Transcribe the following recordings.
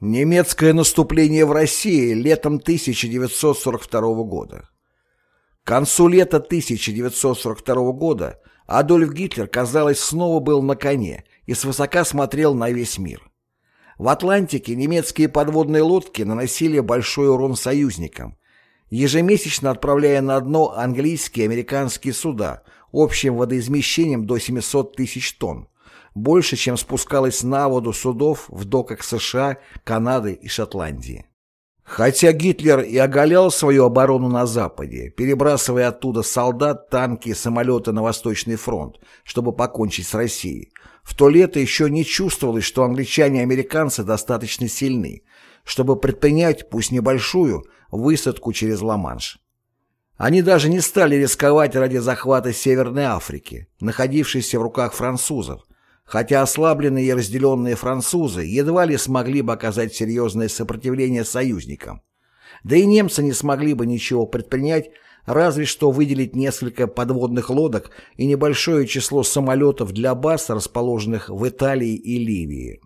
Немецкое наступление в России летом 1942 года. К концу лета 1942 года Адольф Гитлер, казалось, снова был на коне и свысока смотрел на весь мир. В Атлантике немецкие подводные лодки наносили большой урон союзникам, ежемесячно отправляя на дно английские и американские суда общим водоизмещением до 700 тысяч тонн, больше, чем спускалось на воду судов в доках США, Канады и Шотландии. Хотя Гитлер и оголял свою оборону на Западе, перебрасывая оттуда солдат, танки и самолеты на Восточный фронт, чтобы покончить с Россией, в то лето еще не чувствовалось, что англичане и американцы достаточно сильны, чтобы предпринять, пусть небольшую, высадку через Ла-Манш. Они даже не стали рисковать ради захвата Северной Африки, находившейся в руках французов, хотя ослабленные и разделенные французы едва ли смогли бы оказать серьезное сопротивление союзникам. Да и немцы не смогли бы ничего предпринять, разве что выделить несколько подводных лодок и небольшое число самолетов для баз, расположенных в Италии и Ливии.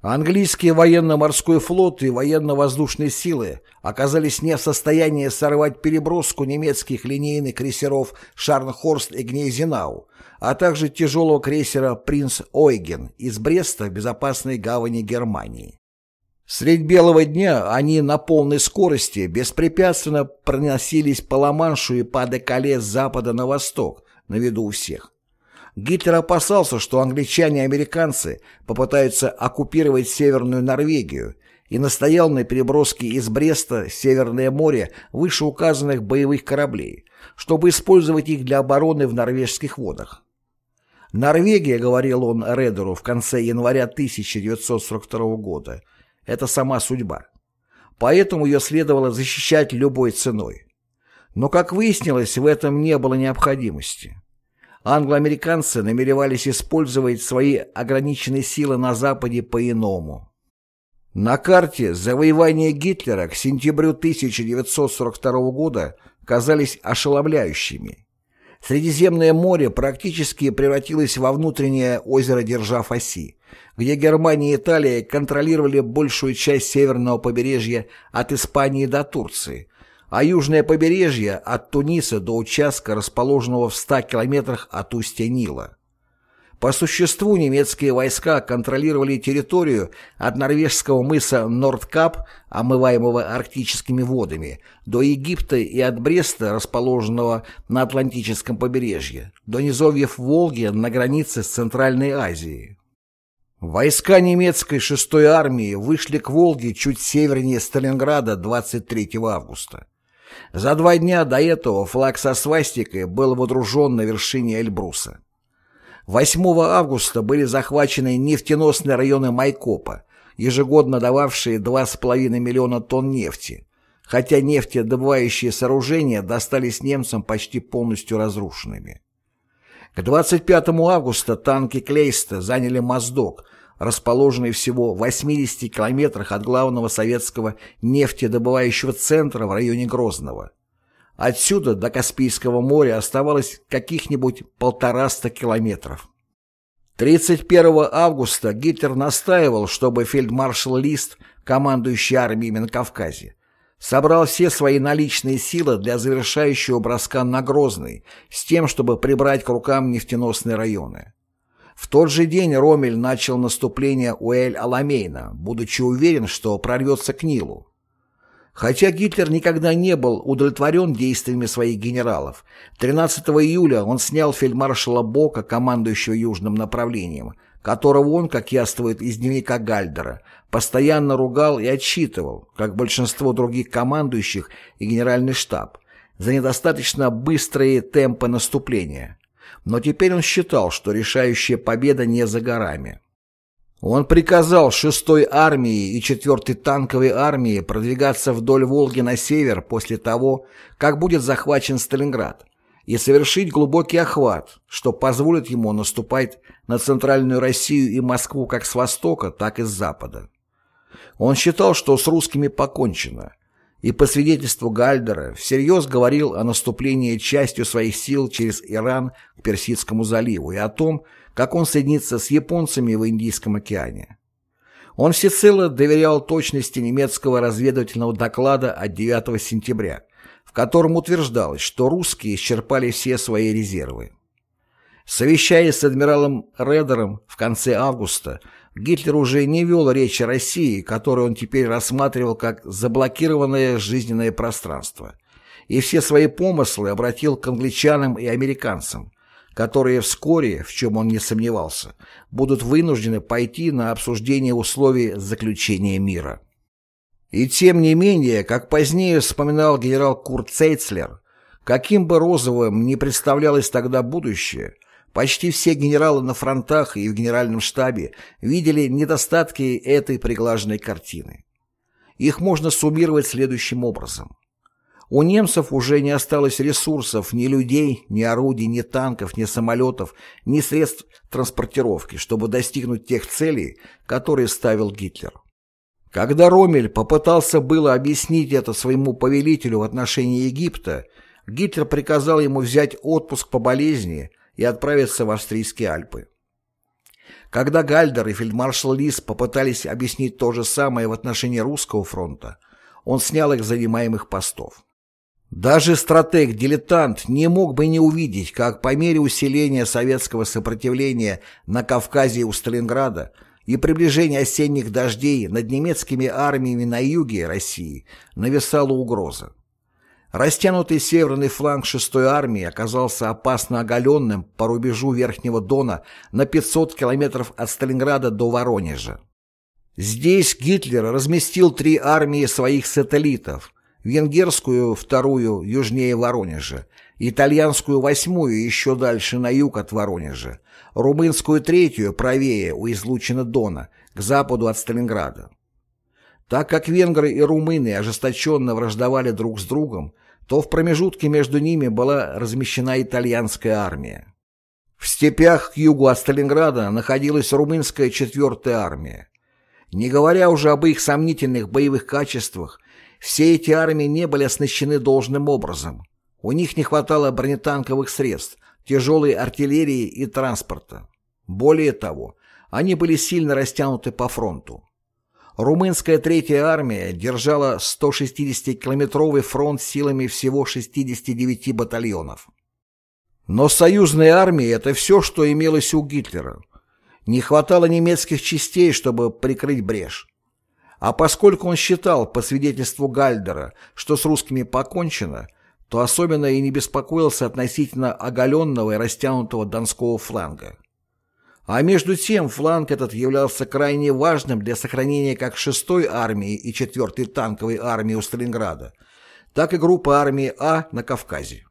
Английский военно-морской флот и военно-воздушные силы оказались не в состоянии сорвать переброску немецких линейных крейсеров «Шарнхорст» и «Гнейзенау», а также тяжелого крейсера «Принц Ойген» из Бреста в безопасной гавани Германии. Средь белого дня они на полной скорости беспрепятственно проносились по Ла-Маншу и по Декале с запада на восток, на виду у всех. Гитлер опасался, что англичане и американцы попытаются оккупировать Северную Норвегию и настоял на переброске из Бреста Северное море вышеуказанных боевых кораблей, чтобы использовать их для обороны в норвежских водах. Норвегия, говорил он Редеру в конце января 1942 года, это сама судьба. Поэтому ее следовало защищать любой ценой. Но, как выяснилось, в этом не было необходимости англоамериканцы намеревались использовать свои ограниченные силы на Западе по-иному. На карте завоевания Гитлера к сентябрю 1942 года казались ошеломляющими. Средиземное море практически превратилось во внутреннее озеро держав оси, где Германия и Италия контролировали большую часть северного побережья от Испании до Турции, а южное побережье от Туниса до участка, расположенного в 100 километрах от устья Нила. По существу немецкие войска контролировали территорию от норвежского мыса Нордкап, омываемого арктическими водами, до Египта и от Бреста, расположенного на Атлантическом побережье, до низовьев Волги на границе с Центральной Азией. Войска немецкой 6-й армии вышли к Волге чуть севернее Сталинграда 23 августа. За два дня до этого флаг со свастикой был водружен на вершине Эльбруса. 8 августа были захвачены нефтеносные районы Майкопа, ежегодно дававшие 2,5 миллиона тонн нефти, хотя нефтедобывающие сооружения достались немцам почти полностью разрушенными. К 25 августа танки Клейста заняли Моздок, расположенный всего в 80 километрах от главного советского нефтедобывающего центра в районе Грозного. Отсюда до Каспийского моря оставалось каких-нибудь полтораста километров. 31 августа Гитлер настаивал, чтобы фельдмаршал Лист, командующий армией на Кавказе, собрал все свои наличные силы для завершающего броска на Грозный с тем, чтобы прибрать к рукам нефтеносные районы. В тот же день Ромель начал наступление у Эль-Аламейна, будучи уверен, что прорвется к Нилу. Хотя Гитлер никогда не был удовлетворен действиями своих генералов, 13 июля он снял фельдмаршала Бока, командующего южным направлением, которого он, как яствует из дневника Гальдера, постоянно ругал и отчитывал, как большинство других командующих и генеральный штаб, за недостаточно быстрые темпы наступления. Но теперь он считал, что решающая победа не за горами. Он приказал 6-й армии и 4-й танковой армии продвигаться вдоль Волги на север после того, как будет захвачен Сталинград, и совершить глубокий охват, что позволит ему наступать на Центральную Россию и Москву как с востока, так и с запада. Он считал, что с русскими покончено, и по свидетельству Гальдера всерьез говорил о наступлении частью своих сил через Иран к Персидскому заливу и о том, как он соединится с японцами в Индийском океане. Он всецело доверял точности немецкого разведывательного доклада от 9 сентября, в котором утверждалось, что русские исчерпали все свои резервы. Совещаясь с адмиралом Редером в конце августа, Гитлер уже не вел речь о России, которую он теперь рассматривал как заблокированное жизненное пространство, и все свои помыслы обратил к англичанам и американцам, которые вскоре, в чем он не сомневался, будут вынуждены пойти на обсуждение условий заключения мира. И тем не менее, как позднее вспоминал генерал Курт Цейцлер, каким бы розовым ни представлялось тогда будущее, почти все генералы на фронтах и в генеральном штабе видели недостатки этой приглаженной картины. Их можно суммировать следующим образом. У немцев уже не осталось ресурсов ни людей, ни орудий, ни танков, ни самолетов, ни средств транспортировки, чтобы достигнуть тех целей, которые ставил Гитлер. Когда Ромель попытался было объяснить это своему повелителю в отношении Египта, Гитлер приказал ему взять отпуск по болезни и отправиться в австрийские Альпы. Когда Гальдер и фельдмаршал Лис попытались объяснить то же самое в отношении русского фронта, он снял их с занимаемых постов. Даже стратег-дилетант не мог бы не увидеть, как по мере усиления советского сопротивления на Кавказе у Сталинграда и приближения осенних дождей над немецкими армиями на юге России нависала угроза. Растянутый северный фланг 6-й армии оказался опасно оголенным по рубежу Верхнего Дона на 500 километров от Сталинграда до Воронежа. Здесь Гитлер разместил три армии своих сателлитов – венгерскую вторую южнее Воронежа, итальянскую восьмую еще дальше на юг от Воронежа, румынскую третью правее у излучина Дона, к западу от Сталинграда. Так как венгры и румыны ожесточенно враждовали друг с другом, то в промежутке между ними была размещена итальянская армия. В степях к югу от Сталинграда находилась румынская четвертая армия. Не говоря уже об их сомнительных боевых качествах, все эти армии не были оснащены должным образом. У них не хватало бронетанковых средств, тяжелой артиллерии и транспорта. Более того, они были сильно растянуты по фронту. Румынская третья армия держала 160-километровый фронт силами всего 69 батальонов. Но союзные армии – это все, что имелось у Гитлера. Не хватало немецких частей, чтобы прикрыть брешь. А поскольку он считал, по свидетельству Гальдера, что с русскими покончено, то особенно и не беспокоился относительно оголенного и растянутого донского фланга. А между тем фланг этот являлся крайне важным для сохранения как 6-й армии и 4-й танковой армии у Сталинграда, так и группы армии А на Кавказе.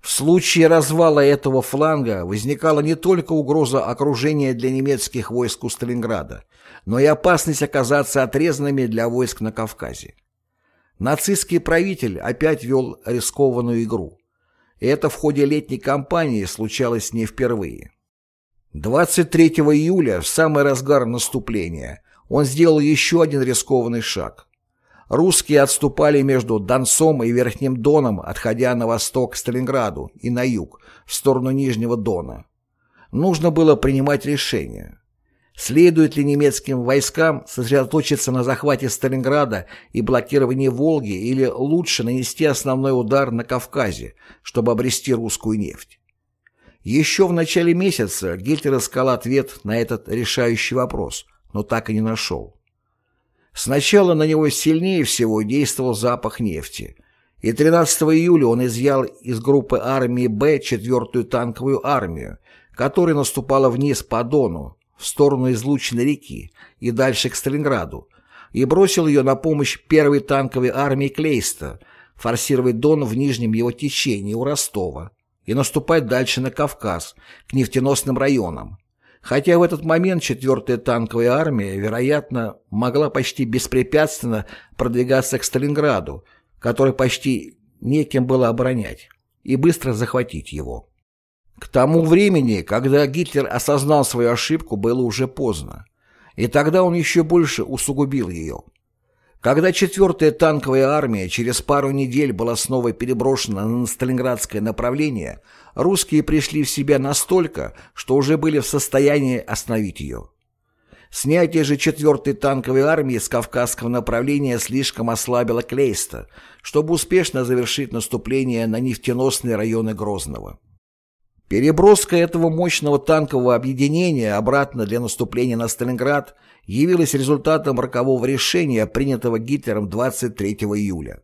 В случае развала этого фланга возникала не только угроза окружения для немецких войск у Сталинграда, но и опасность оказаться отрезанными для войск на Кавказе. Нацистский правитель опять вел рискованную игру. И это в ходе летней кампании случалось не впервые. 23 июля, в самый разгар наступления, он сделал еще один рискованный шаг – Русские отступали между Донцом и Верхним Доном, отходя на восток к Сталинграду и на юг, в сторону Нижнего Дона. Нужно было принимать решение. Следует ли немецким войскам сосредоточиться на захвате Сталинграда и блокировании Волги или лучше нанести основной удар на Кавказе, чтобы обрести русскую нефть? Еще в начале месяца Гитлер искал ответ на этот решающий вопрос, но так и не нашел. Сначала на него сильнее всего действовал запах нефти, и 13 июля он изъял из группы армии Б 4-ю танковую армию, которая наступала вниз по Дону, в сторону излученной реки и дальше к Сталинграду, и бросил ее на помощь первой танковой армии Клейста, форсировать Дон в нижнем его течении у Ростова и наступать дальше на Кавказ, к нефтеносным районам, Хотя в этот момент 4-я танковая армия, вероятно, могла почти беспрепятственно продвигаться к Сталинграду, который почти некем было оборонять, и быстро захватить его. К тому времени, когда Гитлер осознал свою ошибку, было уже поздно, и тогда он еще больше усугубил ее. Когда 4-я танковая армия через пару недель была снова переброшена на Сталинградское направление, русские пришли в себя настолько, что уже были в состоянии остановить ее. Снятие же 4-й танковой армии с Кавказского направления слишком ослабило Клейста, чтобы успешно завершить наступление на нефтеносные районы Грозного. Переброска этого мощного танкового объединения обратно для наступления на Сталинград явилась результатом рокового решения, принятого Гитлером 23 июля.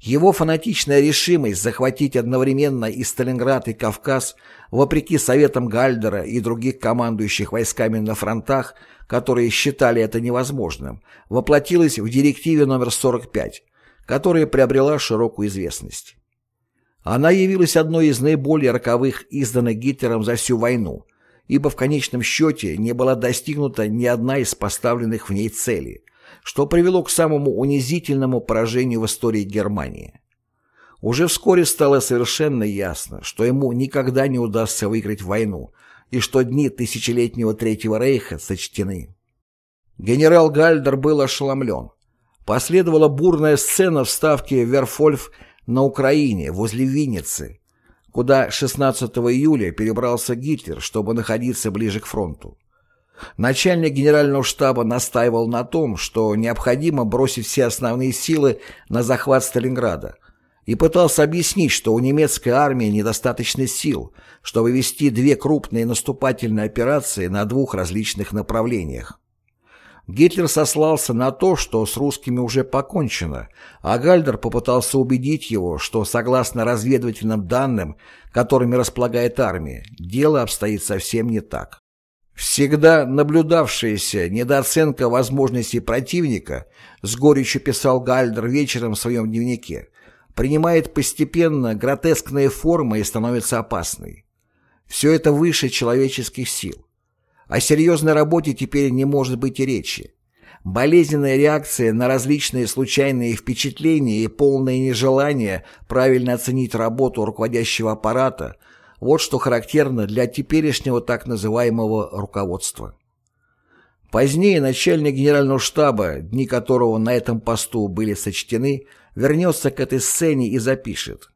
Его фанатичная решимость захватить одновременно и Сталинград, и Кавказ, вопреки советам Гальдера и других командующих войсками на фронтах, которые считали это невозможным, воплотилась в директиве номер 45, которая приобрела широкую известность. Она явилась одной из наиболее роковых изданных Гитлером за всю войну, ибо в конечном счете не была достигнута ни одна из поставленных в ней целей, что привело к самому унизительному поражению в истории Германии. Уже вскоре стало совершенно ясно, что ему никогда не удастся выиграть войну, и что дни тысячелетнего Третьего Рейха сочтены. Генерал Гальдер был ошеломлен. Последовала бурная сцена в ставке Верфольф на Украине, возле Винницы, куда 16 июля перебрался Гитлер, чтобы находиться ближе к фронту. Начальник генерального штаба настаивал на том, что необходимо бросить все основные силы на захват Сталинграда, и пытался объяснить, что у немецкой армии недостаточно сил, чтобы вести две крупные наступательные операции на двух различных направлениях. Гитлер сослался на то, что с русскими уже покончено, а Гальдер попытался убедить его, что, согласно разведывательным данным, которыми располагает армия, дело обстоит совсем не так. Всегда наблюдавшаяся недооценка возможностей противника, с горечью писал Гальдер вечером в своем дневнике, принимает постепенно гротескные формы и становится опасной. Все это выше человеческих сил. О серьезной работе теперь не может быть и речи. Болезненная реакция на различные случайные впечатления и полное нежелание правильно оценить работу руководящего аппарата – вот что характерно для теперешнего так называемого руководства. Позднее начальник генерального штаба, дни которого на этом посту были сочтены, вернется к этой сцене и запишет.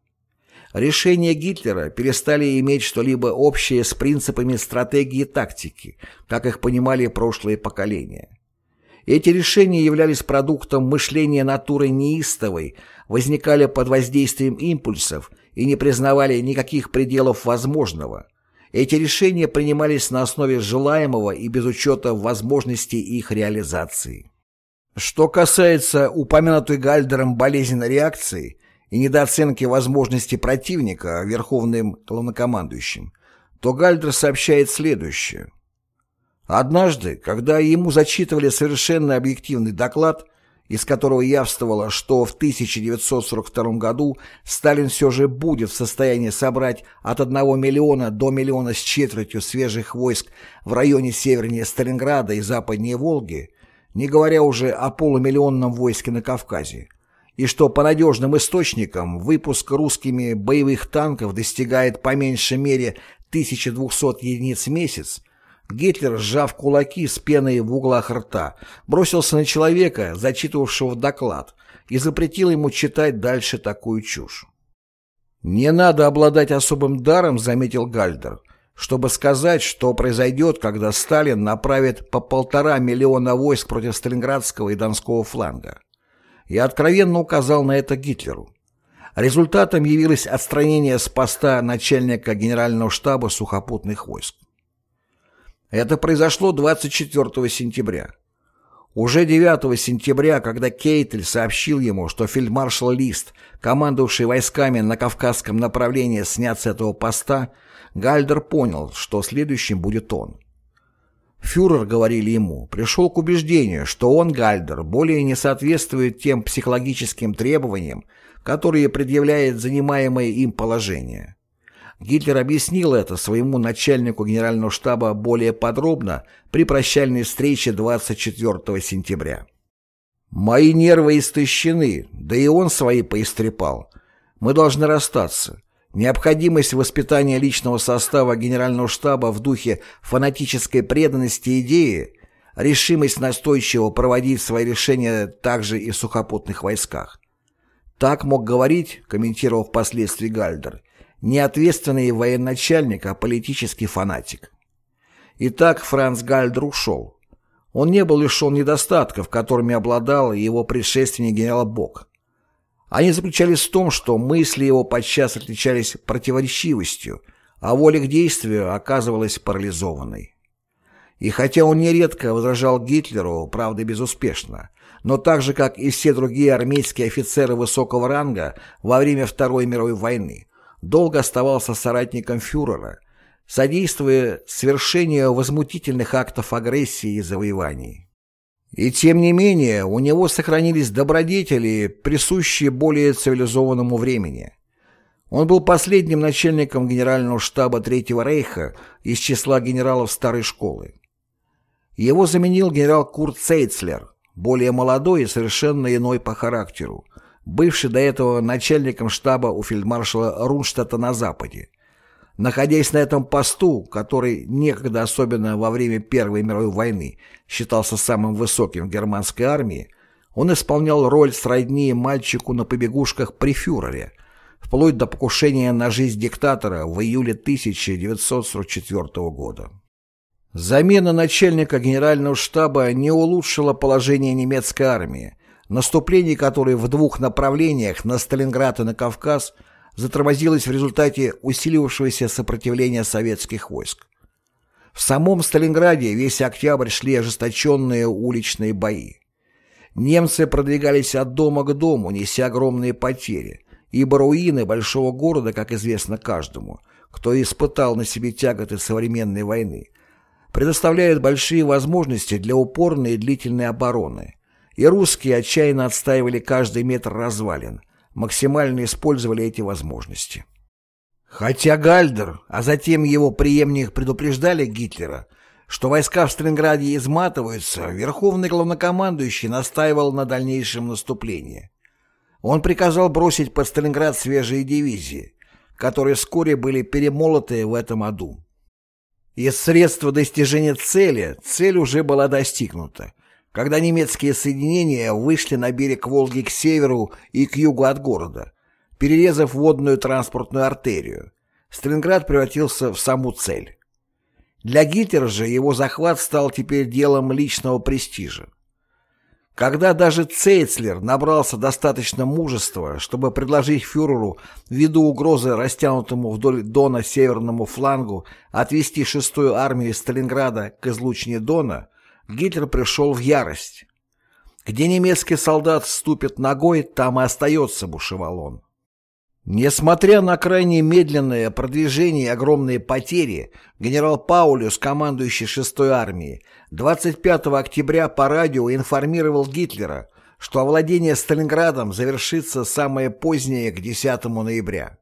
Решения Гитлера перестали иметь что-либо общее с принципами стратегии и тактики, как их понимали прошлые поколения. Эти решения являлись продуктом мышления натуры неистовой, возникали под воздействием импульсов и не признавали никаких пределов возможного. Эти решения принимались на основе желаемого и без учета возможностей их реализации. Что касается упомянутой Гальдером болезненной реакции и недооценки возможностей противника верховным главнокомандующим, то Гальдер сообщает следующее. Однажды, когда ему зачитывали совершенно объективный доклад, из которого явствовало, что в 1942 году Сталин все же будет в состоянии собрать от 1 миллиона до миллиона с четвертью свежих войск в районе севернее Сталинграда и западнее Волги, не говоря уже о полумиллионном войске на Кавказе, и что по надежным источникам выпуск русскими боевых танков достигает по меньшей мере 1200 единиц в месяц, Гитлер, сжав кулаки с пеной в углах рта, бросился на человека, зачитывавшего доклад, и запретил ему читать дальше такую чушь. «Не надо обладать особым даром», — заметил Гальдер, чтобы сказать, что произойдет, когда Сталин направит по полтора миллиона войск против Сталинградского и Донского фланга. Я откровенно указал на это Гитлеру. Результатом явилось отстранение с поста начальника генерального штаба сухопутных войск. Это произошло 24 сентября. Уже 9 сентября, когда Кейтель сообщил ему, что фельдмаршал Лист, командовавший войсками на Кавказском направлении, снят с этого поста, Гальдер понял, что следующим будет он. Фюрер, говорили ему, пришел к убеждению, что он, Гальдер, более не соответствует тем психологическим требованиям, которые предъявляет занимаемое им положение. Гитлер объяснил это своему начальнику генерального штаба более подробно при прощальной встрече 24 сентября. «Мои нервы истощены, да и он свои поистрепал. Мы должны расстаться. Необходимость воспитания личного состава генерального штаба в духе фанатической преданности идеи, решимость настойчиво проводить свои решения также и в сухопутных войсках. Так мог говорить, комментировал впоследствии Гальдер, не ответственный военачальник, а политический фанатик. Итак, Франц Гальдер ушел. Он не был лишен недостатков, которыми обладал его предшественник генерал Бок. Они заключались в том, что мысли его подчас отличались противоречивостью, а воля к действию оказывалась парализованной. И хотя он нередко возражал Гитлеру, правда безуспешно, но так же, как и все другие армейские офицеры высокого ранга во время Второй мировой войны, долго оставался соратником фюрера, содействуя свершению возмутительных актов агрессии и завоеваний. И тем не менее, у него сохранились добродетели, присущие более цивилизованному времени. Он был последним начальником генерального штаба Третьего Рейха из числа генералов старой школы. Его заменил генерал Курт Цейцлер, более молодой и совершенно иной по характеру, бывший до этого начальником штаба у фельдмаршала Рунштадта на Западе. Находясь на этом посту, который некогда, особенно во время Первой мировой войны, считался самым высоким в германской армии, он исполнял роль сродни мальчику на побегушках при фюрере, вплоть до покушения на жизнь диктатора в июле 1944 года. Замена начальника генерального штаба не улучшила положение немецкой армии, наступление которой в двух направлениях на Сталинград и на Кавказ затормозилось в результате усиливавшегося сопротивления советских войск. В самом Сталинграде весь октябрь шли ожесточенные уличные бои. Немцы продвигались от дома к дому, неся огромные потери, ибо руины большого города, как известно каждому, кто испытал на себе тяготы современной войны, предоставляют большие возможности для упорной и длительной обороны, и русские отчаянно отстаивали каждый метр развалин, максимально использовали эти возможности. Хотя Гальдер, а затем его преемник предупреждали Гитлера, что войска в Сталинграде изматываются, верховный главнокомандующий настаивал на дальнейшем наступлении. Он приказал бросить под Сталинград свежие дивизии, которые вскоре были перемолоты в этом аду. Из средства достижения цели цель уже была достигнута, когда немецкие соединения вышли на берег Волги к северу и к югу от города, перерезав водную транспортную артерию. Сталинград превратился в саму цель. Для Гитлера же его захват стал теперь делом личного престижа. Когда даже Цейцлер набрался достаточно мужества, чтобы предложить фюреру ввиду угрозы растянутому вдоль Дона северному флангу отвести шестую армию из Сталинграда к излучине Дона, Гитлер пришел в ярость. «Где немецкий солдат ступит ногой, там и остается», — бушевал он. Несмотря на крайне медленное продвижение и огромные потери, генерал Паулюс, командующий 6-й армией, 25 октября по радио информировал Гитлера, что овладение Сталинградом завершится самое позднее к 10 ноября.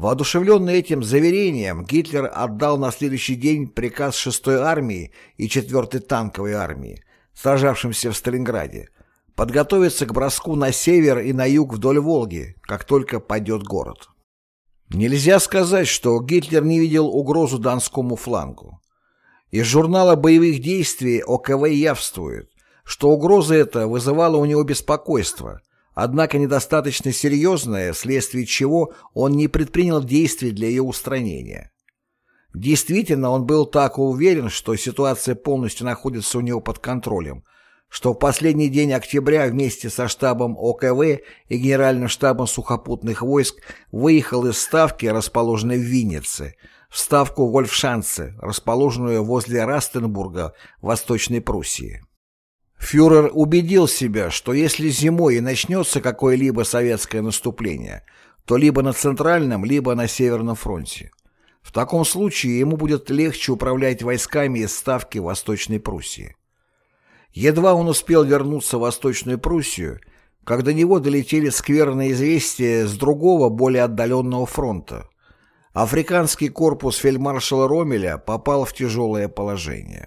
Воодушевленный этим заверением, Гитлер отдал на следующий день приказ 6-й армии и 4-й танковой армии, сражавшимся в Сталинграде, подготовиться к броску на север и на юг вдоль Волги, как только пойдет город. Нельзя сказать, что Гитлер не видел угрозу Донскому флангу. Из журнала боевых действий ОКВ явствует, что угроза эта вызывала у него беспокойство, однако недостаточно серьезное, вследствие чего он не предпринял действий для ее устранения. Действительно, он был так уверен, что ситуация полностью находится у него под контролем, что в последний день октября вместе со штабом ОКВ и Генеральным штабом сухопутных войск выехал из Ставки, расположенной в Виннице, в Ставку Вольфшанце, расположенную возле Растенбурга в Восточной Пруссии. Фюрер убедил себя, что если зимой и начнется какое-либо советское наступление, то либо на Центральном, либо на Северном фронте. В таком случае ему будет легче управлять войсками из Ставки Восточной Пруссии. Едва он успел вернуться в Восточную Пруссию, как до него долетели скверные известия с другого, более отдаленного фронта. Африканский корпус фельдмаршала Ромеля попал в тяжелое положение.